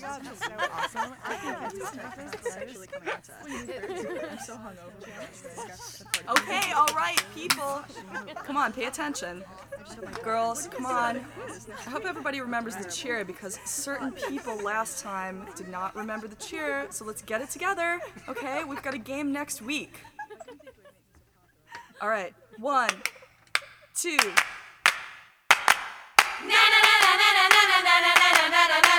my god, that's so awesome. I can't believe this coming out to us. I'm so hungover. Okay, all right, people. Come on, pay attention. Girls, come on. I hope everybody remembers the cheer because certain people last time did not remember the cheer. So let's get it together, okay? We've got a game next week. All right, one, two. Na na na na na na na na na na na na na